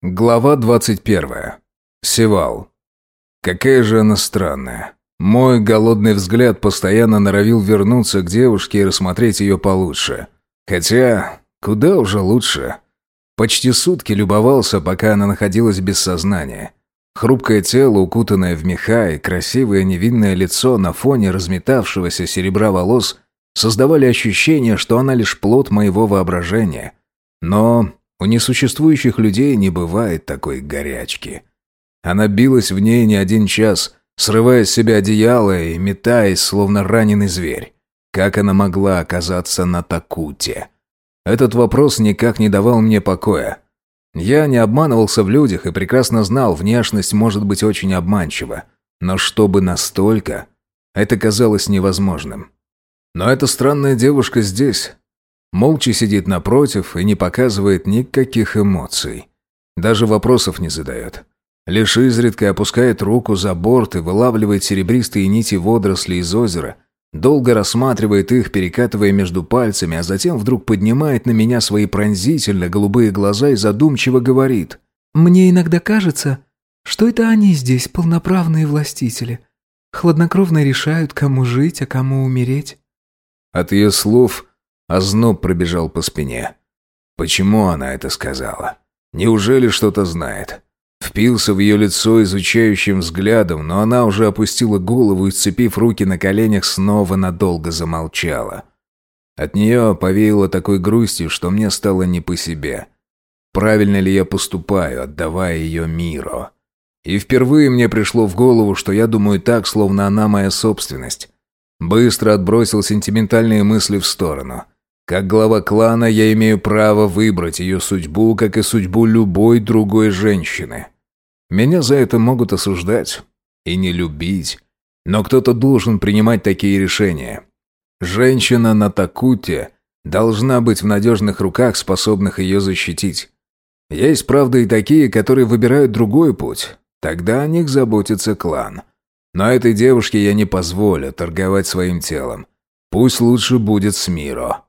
Глава 21. Севал. Какая же она странная. Мой голодный взгляд постоянно норовил вернуться к девушке и рассмотреть ее получше. Хотя, куда уже лучше. Почти сутки любовался, пока она находилась без сознания. Хрупкое тело, укутанное в меха, и красивое невинное лицо на фоне разметавшегося серебра волос создавали ощущение, что она лишь плод моего воображения. Но у несуществующих людей не бывает такой горячки. Она билась в ней не один час, срывая с себя одеяло и метаясь, словно раненый зверь. Как она могла оказаться на Такуте? Этот вопрос никак не давал мне покоя. Я не обманывался в людях и прекрасно знал, внешность может быть очень обманчива. Но чтобы настолько, это казалось невозможным. Но эта странная девушка здесь, Молча сидит напротив и не показывает никаких эмоций. Даже вопросов не задает. Лишь изредка опускает руку за борт и вылавливает серебристые нити водорослей из озера, долго рассматривает их, перекатывая между пальцами, а затем вдруг поднимает на меня свои пронзительно голубые глаза и задумчиво говорит. «Мне иногда кажется, что это они здесь полноправные властители. Хладнокровно решают, кому жить, а кому умереть». От ее слов а зноб пробежал по спине. Почему она это сказала? Неужели что-то знает? Впился в ее лицо изучающим взглядом, но она уже опустила голову и, сцепив руки на коленях, снова надолго замолчала. От нее повеяло такой грустью, что мне стало не по себе. Правильно ли я поступаю, отдавая ее миру? И впервые мне пришло в голову, что я думаю так, словно она моя собственность. Быстро отбросил сентиментальные мысли в сторону – как глава клана я имею право выбрать ее судьбу, как и судьбу любой другой женщины. Меня за это могут осуждать и не любить, но кто-то должен принимать такие решения. Женщина на Такуте должна быть в надежных руках, способных ее защитить. Есть, правда, и такие, которые выбирают другой путь. Тогда о них заботится клан. Но этой девушке я не позволю торговать своим телом. Пусть лучше будет с Миро.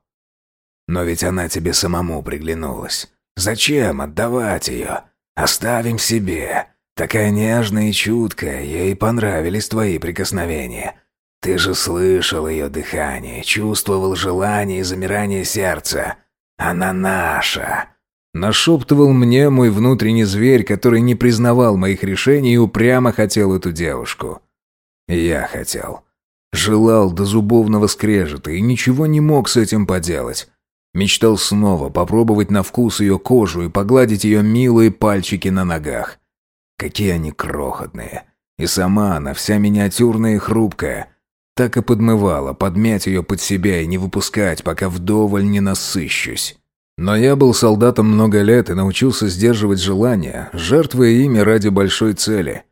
Но ведь она тебе самому приглянулась. Зачем отдавать ее? Оставим себе. Такая нежная и чуткая, ей понравились твои прикосновения. Ты же слышал ее дыхание, чувствовал желание и замирание сердца. Она наша. Нашептывал мне мой внутренний зверь, который не признавал моих решений и упрямо хотел эту девушку. Я хотел. Желал до зубовного скрежета и ничего не мог с этим поделать. Мечтал снова попробовать на вкус ее кожу и погладить ее милые пальчики на ногах. Какие они крохотные. И сама она вся миниатюрная и хрупкая. Так и подмывала подмять ее под себя и не выпускать, пока вдоволь не насыщусь. Но я был солдатом много лет и научился сдерживать желания, жертвуя ими ради большой цели.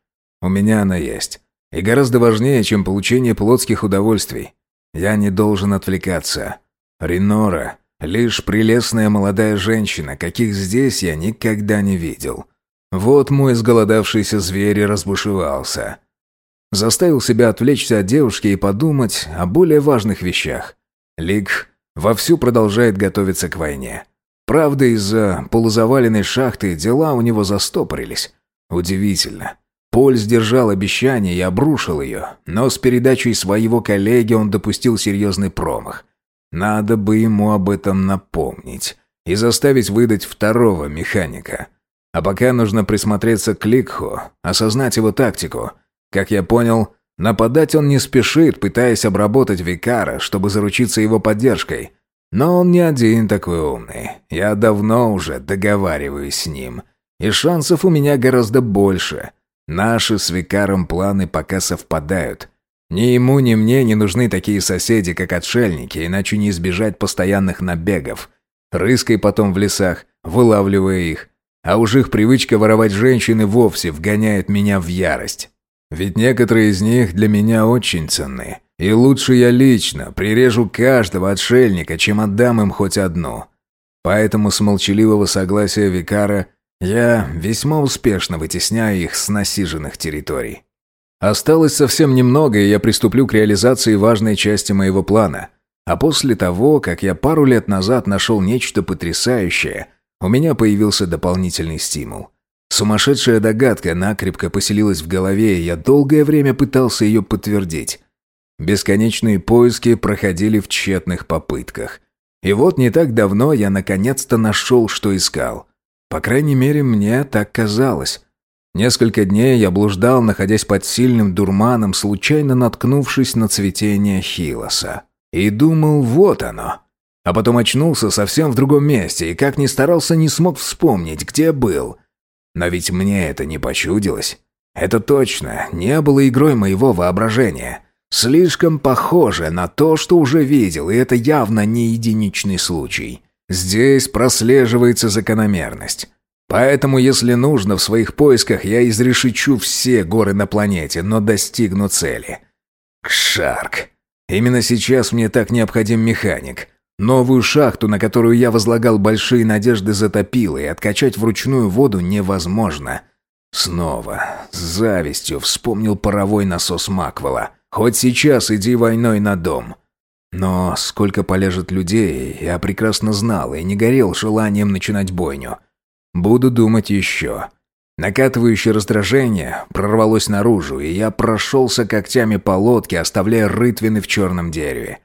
У меня она есть. И гораздо важнее, чем получение плотских удовольствий. Я не должен отвлекаться. Ринора Лишь прелестная молодая женщина, каких здесь я никогда не видел. Вот мой сголодавшийся зверь и разбушевался. Заставил себя отвлечься от девушки и подумать о более важных вещах. Лик вовсю продолжает готовиться к войне. Правда, из-за полузаваленной шахты дела у него застопорились. Удивительно. Поль сдержал обещание и обрушил ее, но с передачей своего коллеги он допустил серьезный промах. Надо бы ему об этом напомнить и заставить выдать второго механика. А пока нужно присмотреться к Ликху, осознать его тактику. Как я понял, нападать он не спешит, пытаясь обработать Викара, чтобы заручиться его поддержкой. Но он не один такой умный. Я давно уже договариваюсь с ним. И шансов у меня гораздо больше. Наши с Викаром планы пока совпадают. Ни ему, ни мне не нужны такие соседи, как отшельники, иначе не избежать постоянных набегов. Рыской потом в лесах, вылавливая их. А уж их привычка воровать женщины вовсе вгоняет меня в ярость. Ведь некоторые из них для меня очень ценны. И лучше я лично прирежу каждого отшельника, чем отдам им хоть одну. Поэтому с молчаливого согласия Викара я весьма успешно вытесняю их с насиженных территорий. Осталось совсем немного, и я приступлю к реализации важной части моего плана. А после того, как я пару лет назад нашел нечто потрясающее, у меня появился дополнительный стимул. Сумасшедшая догадка накрепко поселилась в голове, и я долгое время пытался ее подтвердить. Бесконечные поиски проходили в тщетных попытках. И вот не так давно я наконец-то нашел, что искал. По крайней мере, мне так казалось. Несколько дней я блуждал, находясь под сильным дурманом, случайно наткнувшись на цветение хилоса. И думал, вот оно. А потом очнулся совсем в другом месте, и как ни старался, не смог вспомнить, где был – но ведь мне это не почудилось. Это точно не было игрой моего воображения. Слишком похоже на то, что уже видел, и это явно не единичный случай. Здесь прослеживается закономерность. Поэтому, если нужно, в своих поисках я изрешечу все горы на планете, но достигну цели. Кшарк. Именно сейчас мне так необходим механик. Новую шахту, на которую я возлагал большие надежды, затопило, и откачать вручную воду невозможно. Снова, с завистью, вспомнил паровой насос Маквела. Хоть сейчас иди войной на дом. Но сколько полежит людей, я прекрасно знал и не горел желанием начинать бойню. Буду думать еще. Накатывающее раздражение прорвалось наружу, и я прошелся когтями по лодке, оставляя рытвины в черном дереве.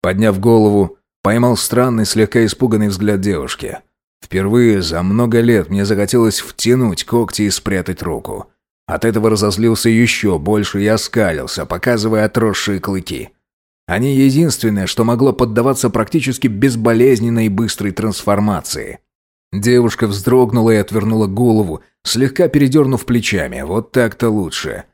Подняв голову, Поймал странный, слегка испуганный взгляд девушки. Впервые за много лет мне захотелось втянуть когти и спрятать руку. От этого разозлился еще больше и оскалился, показывая отросшие клыки. Они единственное, что могло поддаваться практически безболезненной и быстрой трансформации. Девушка вздрогнула и отвернула голову, слегка передернув плечами. Вот так-то лучше.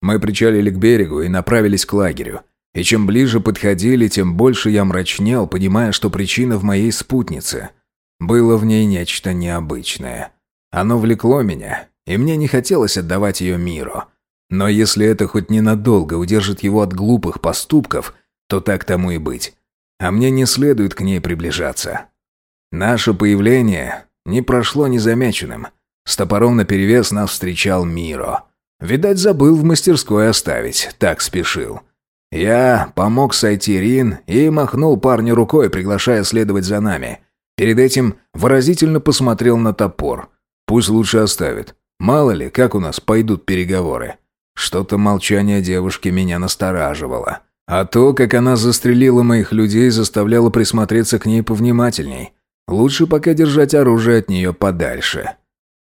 Мы причалили к берегу и направились к лагерю. И чем ближе подходили, тем больше я мрачнел, понимая, что причина в моей спутнице. Было в ней нечто необычное. Оно влекло меня, и мне не хотелось отдавать ее миру. Но если это хоть ненадолго удержит его от глупых поступков, то так тому и быть. А мне не следует к ней приближаться. Наше появление не прошло незамеченным. С топором наперевес нас встречал Миро. Видать, забыл в мастерской оставить, так спешил. Я помог сойти Рин и махнул парню рукой, приглашая следовать за нами. Перед этим выразительно посмотрел на топор. Пусть лучше оставит. Мало ли, как у нас пойдут переговоры. Что-то молчание девушки меня настораживало. А то, как она застрелила моих людей, заставляло присмотреться к ней повнимательней. Лучше пока держать оружие от нее подальше.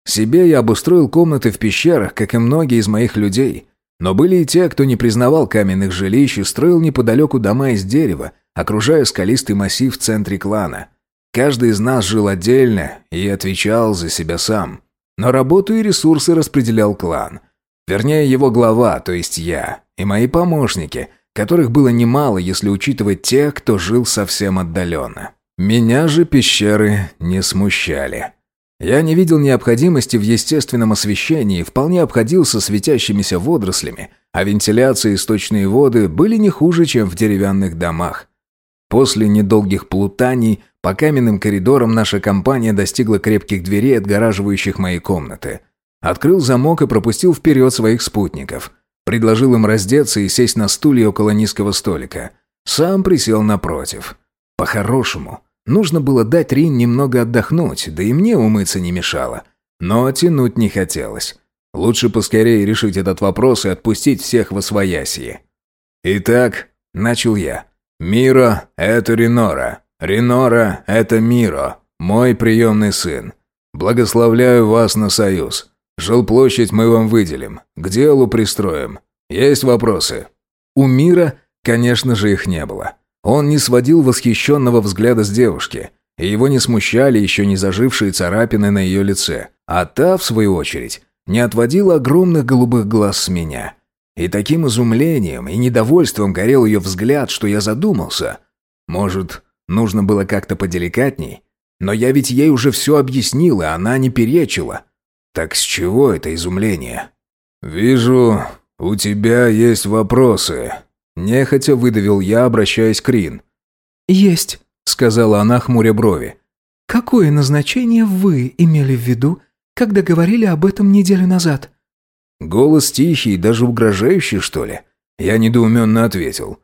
Себе я обустроил комнаты в пещерах, как и многие из моих людей. Но были и те, кто не признавал каменных жилищ и строил неподалеку дома из дерева, окружая скалистый массив в центре клана. Каждый из нас жил отдельно и отвечал за себя сам. Но работу и ресурсы распределял клан. Вернее, его глава, то есть я, и мои помощники, которых было немало, если учитывать тех, кто жил совсем отдаленно. Меня же пещеры не смущали. Я не видел необходимости в естественном освещении, вполне обходился светящимися водорослями, а вентиляция и источные воды были не хуже, чем в деревянных домах. После недолгих плутаний по каменным коридорам наша компания достигла крепких дверей, отгораживающих мои комнаты. Открыл замок и пропустил вперед своих спутников. Предложил им раздеться и сесть на стулья около низкого столика. Сам присел напротив. По-хорошему, Нужно было дать Рин немного отдохнуть, да и мне умыться не мешало. Но тянуть не хотелось. Лучше поскорее решить этот вопрос и отпустить всех во своясье. «Итак», — начал я, — «Миро — это Ренора. Ренора — это Миро, мой приемный сын. Благословляю вас на союз. Жилплощадь мы вам выделим, к делу пристроим. Есть вопросы?» У Мира, конечно же, их не было. Он не сводил восхищенного взгляда с девушки, и его не смущали еще не зажившие царапины на ее лице. А та, в свою очередь, не отводила огромных голубых глаз с меня. И таким изумлением и недовольством горел ее взгляд, что я задумался. Может, нужно было как-то поделикатней? Но я ведь ей уже все объяснил, и она не перечила. Так с чего это изумление? «Вижу, у тебя есть вопросы», Нехотя выдавил я, обращаясь к Рин. «Есть», — сказала она, хмуря брови. «Какое назначение вы имели в виду, когда говорили об этом неделю назад?» Голос тихий, даже угрожающий, что ли? Я недоуменно ответил.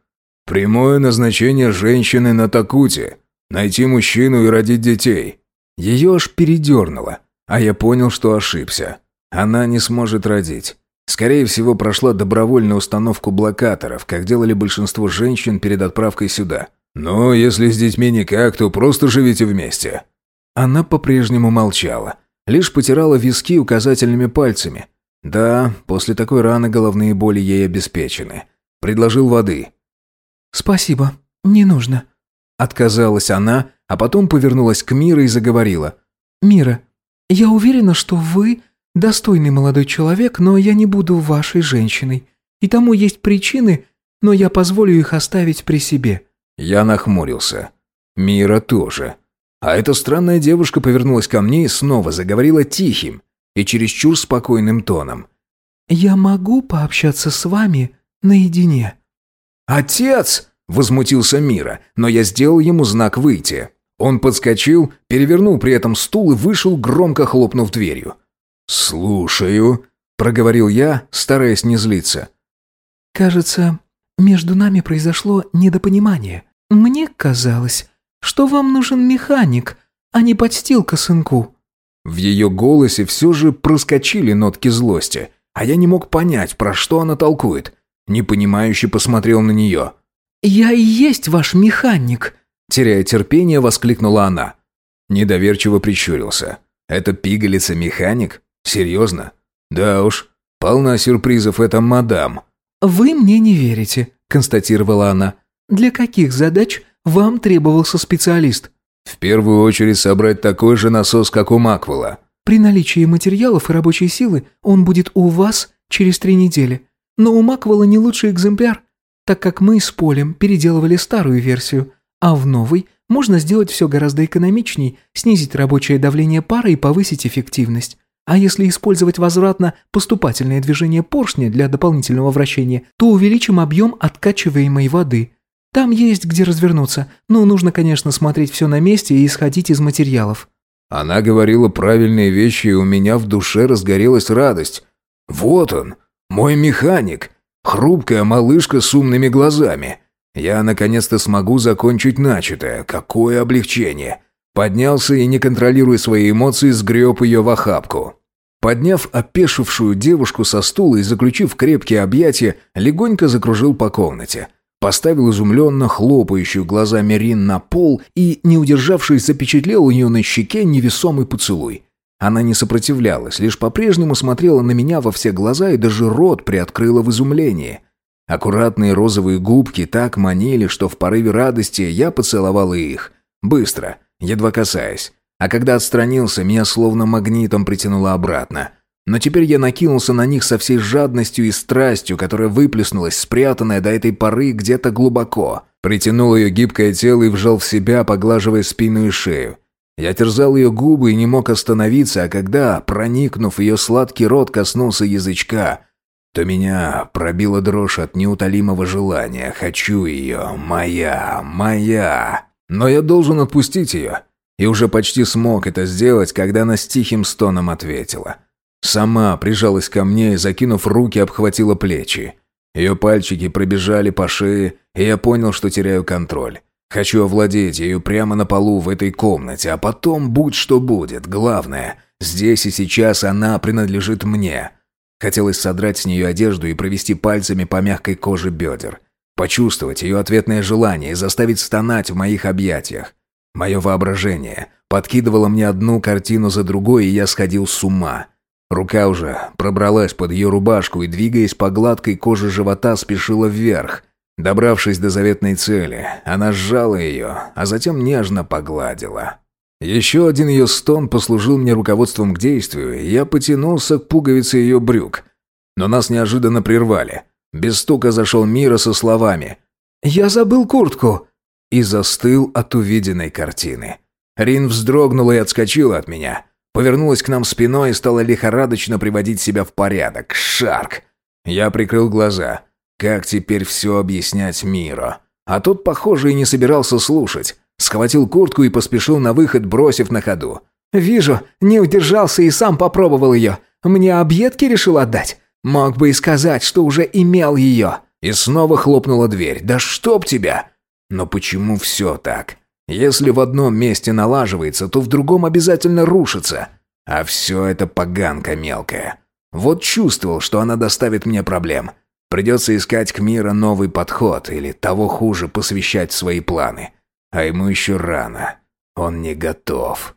«Прямое назначение женщины на Такуте. Найти мужчину и родить детей». Ее аж передернуло. А я понял, что ошибся. Она не сможет родить. Скорее всего, прошла добровольную установку блокаторов, как делали большинство женщин перед отправкой сюда. «Ну, если с детьми никак, то просто живите вместе». Она по-прежнему молчала, лишь потирала виски указательными пальцами. Да, после такой раны головные боли ей обеспечены. Предложил воды. «Спасибо, не нужно», — отказалась она, а потом повернулась к Мире и заговорила. «Мира, я уверена, что вы достойный молодой человек, но я не буду вашей женщиной. И тому есть причины, но я позволю их оставить при себе». Я нахмурился. Мира тоже. А эта странная девушка повернулась ко мне и снова заговорила тихим и чересчур спокойным тоном. «Я могу пообщаться с вами наедине?» «Отец!» – возмутился Мира, но я сделал ему знак выйти. Он подскочил, перевернул при этом стул и вышел, громко хлопнув дверью. «Слушаю», – проговорил я, стараясь не злиться. «Кажется, между нами произошло недопонимание. Мне казалось, что вам нужен механик, а не подстилка сынку». В ее голосе все же проскочили нотки злости, а я не мог понять, про что она толкует. Непонимающе посмотрел на нее. «Я и есть ваш механик», – теряя терпение, воскликнула она. Недоверчиво прищурился. «Это пигалица-механик? Серьезно? Да уж, полна сюрпризов эта мадам». «Вы мне не верите», – констатировала она. «Для каких задач вам требовался специалист?» «В первую очередь собрать такой же насос, как у Маквелла». «При наличии материалов и рабочей силы он будет у вас через три недели. Но у Маквелла не лучший экземпляр, так как мы с Полем переделывали старую версию, а в новой можно сделать все гораздо экономичней, снизить рабочее давление пара и повысить эффективность. А если использовать возвратно поступательное движение поршня для дополнительного вращения, то увеличим объем откачиваемой воды. Там есть где развернуться, но нужно, конечно, смотреть все на месте и исходить из материалов». Она говорила правильные вещи, и у меня в душе разгорелась радость. «Вот он, мой механик, хрупкая малышка с умными глазами. Я наконец-то смогу закончить начатое. Какое облегчение!» Поднялся и, не контролируя свои эмоции, сгреб ее в охапку. Подняв опешившую девушку со стула и заключив крепкие объятия, легонько закружил по комнате. Поставил изумленно хлопающую глазами Рин на пол и, не удержавшись, запечатлел у нее на щеке невесомый поцелуй. Она не сопротивлялась, лишь по-прежнему смотрела на меня во все глаза и даже рот приоткрыла в изумлении. Аккуратные розовые губки так манили, что в порыве радости я поцеловал их. Быстро, едва касаясь. А когда отстранился, меня словно магнитом притянуло обратно. Но теперь я накинулся на них со всей жадностью и страстью, которая выплеснулась, спрятанная до этой поры где-то глубоко. Притянул ее гибкое тело и вжал в себя, поглаживая спину и шею. Я терзал ее губы и не мог остановиться, а когда, проникнув ее сладкий рот, коснулся язычка, то меня пробила дрожь от неутолимого желания. Хочу ее, моя, моя. Но я должен отпустить ее. И уже почти смог это сделать, когда она с тихим стоном ответила. Сама прижалась ко мне и, закинув руки, обхватила плечи. Ее пальчики пробежали по шее, и я понял, что теряю контроль. Хочу овладеть ею прямо на полу в этой комнате, а потом будь что будет. Главное, здесь и сейчас она принадлежит мне. Хотелось содрать с нее одежду и провести пальцами по мягкой коже бедер. Почувствовать ее ответное желание и заставить стонать в моих объятиях. Мое воображение подкидывало мне одну картину за другой, и я сходил с ума. Рука уже пробралась под ее рубашку и, двигаясь по гладкой коже живота, спешила вверх. Добравшись до заветной цели, она сжала ее, а затем нежно погладила. Еще один ее стон послужил мне руководством к действию, и я потянулся к пуговице ее брюк. Но нас неожиданно прервали – без стука зашел Мира со словами «Я забыл куртку!» и застыл от увиденной картины. Рин вздрогнула и отскочила от меня. Повернулась к нам спиной и стала лихорадочно приводить себя в порядок. Шарк! Я прикрыл глаза. Как теперь все объяснять Миро? А тот, похоже, и не собирался слушать. Схватил куртку и поспешил на выход, бросив на ходу. «Вижу, не удержался и сам попробовал ее. Мне объедки решил отдать. Мог бы и сказать, что уже имел ее. И снова хлопнула дверь. Да чтоб тебя! Но почему все так? Если в одном месте налаживается, то в другом обязательно рушится. А все это поганка мелкая. Вот чувствовал, что она доставит мне проблем. Придется искать к миру новый подход или, того хуже, посвящать свои планы. А ему еще рано. Он не готов.